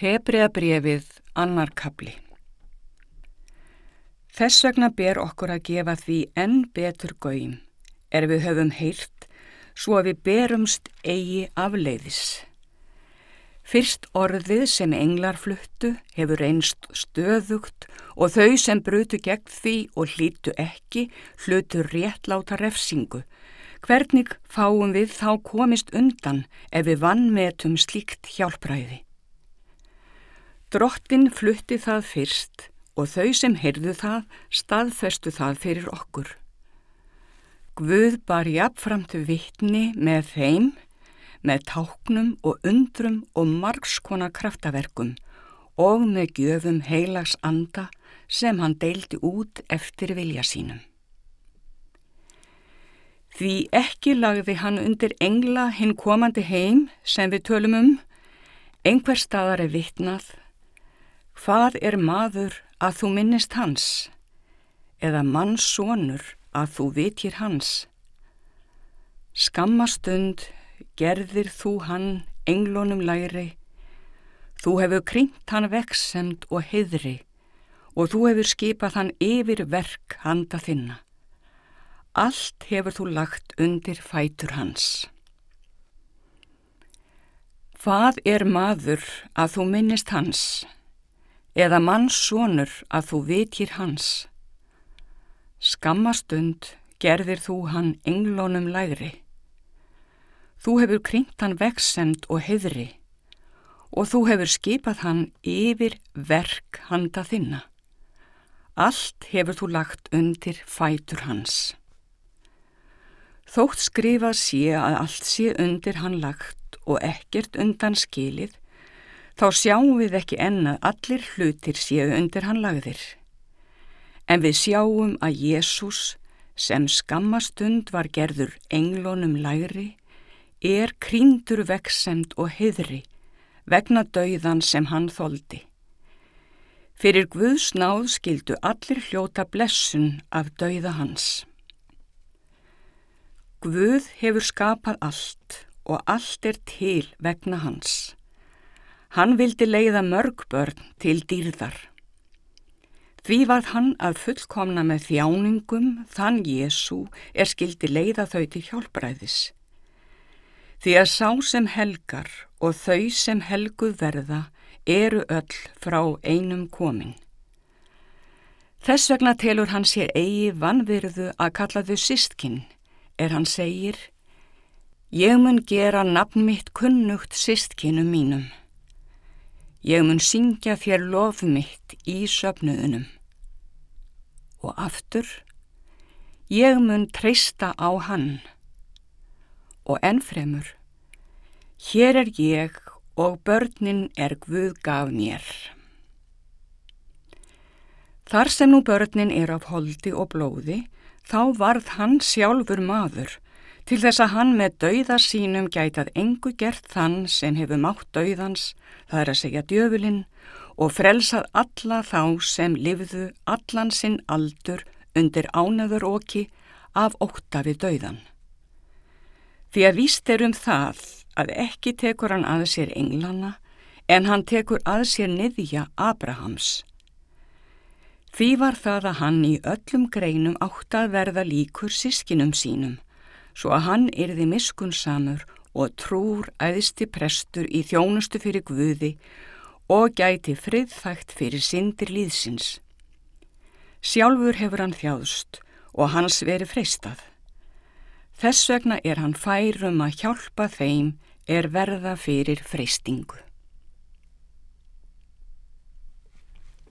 Hebreabrefið annar kapli Þess vegna ber okkur að gefa því enn betur gauðim er við höfum heyrt svo að við berumst eigi afleiðis. Fyrst orðið sem englar fluttu hefur einst stöðugt og þau sem brutu gegn því og hlítu ekki hlutu réttláta refsingu. Hvernig fáum við þá komist undan ef við vannmetum slíkt hjálpræði? Drottin flutti það fyrst og þau sem heyrðu það staðfestu það fyrir okkur. Guð bar jafnframt vittni með þeim, með táknum og undrum og margskona kraftaverkum og með gjöfum heilags anda sem hann deildi út eftir vilja sínum. Því ekki lagði hann undir engla hinn komandi heim sem við tölum um, einhver staðar er vittnað Hvað er maður að þú minnist hans? Eða mannsónur að þú vitjir hans? Skammastund gerðir þú hann englónum læri, þú hefur kringt hann veksemd og heidri og þú hefur skipað hann yfir verk handa þinna. Allt hefur þú lagt undir fætur hans. Hvað er maður að þú minnist hans? Eða mannsónur að þú vitjir hans. Skammastund gerðir þú hann englónum lægri. Þú hefur kringt hann veksemd og heðri og þú hefur skipað hann yfir verk handa þinna. Allt hefur þú lagt undir fætur hans. Þótt skrifað sé að allt sé undir hann lagt og ekkert undan skilið þá sjáum við ekki enna allir hlutir séu undir hann lagðir. En við sjáum að Jésús, sem skammastund var gerður englónum læri, er kríndur veksemd og heðri vegna dauðan sem hann þóldi. Fyrir Guðs náð skildu allir hljóta blessun af dauða hans. Guð hefur skapað allt og allt er til vegna hans. Hann vildi leiða mörg börn til dýrðar. Því varð hann að fullkomna með þjáningum þann Jésu er skildi leiða þau til hjálpræðis. Því að sá sem helgar og þau sem helguð verða eru öll frá einum komin. Þess vegna telur hann sér eigi vanvirðu að kalla þau sístkinn er hann segir Ég mun gera nafn mitt kunnugt sístkinnum mínum. Ég mun syngja þér lof mitt í söpnuðunum. Og aftur, ég mun treysta á hann. Og ennfremur, hér er ég og börnin er Guð gaf mér. Þar sem nú börnin er af holdi og blóði, þá varð hann sjálfur maður, til þess að hann með dauða sínum gætað engu gert þann sem hefur mátt dauðans, það er að segja djöfulinn, og frelsað alla þá sem livðu allan sinn aldur undir ánaður oki af ótta við dauðan. Því að víst er um það að ekki tekur hann að sér englana en hann tekur að sér niðja Abrahams. Því var það að hann í öllum greinum átt að verða líkur sískinum sínum svo að hann erði miskunnsamur og trúr æðsti prestur í þjónustu fyrir Guði og gæti friðþægt fyrir syndir líðsins. Sjálfur hefur hann þjáðst og hans veri freistað. Þess vegna er hann færum að hjálpa þeim er verða fyrir freistingu.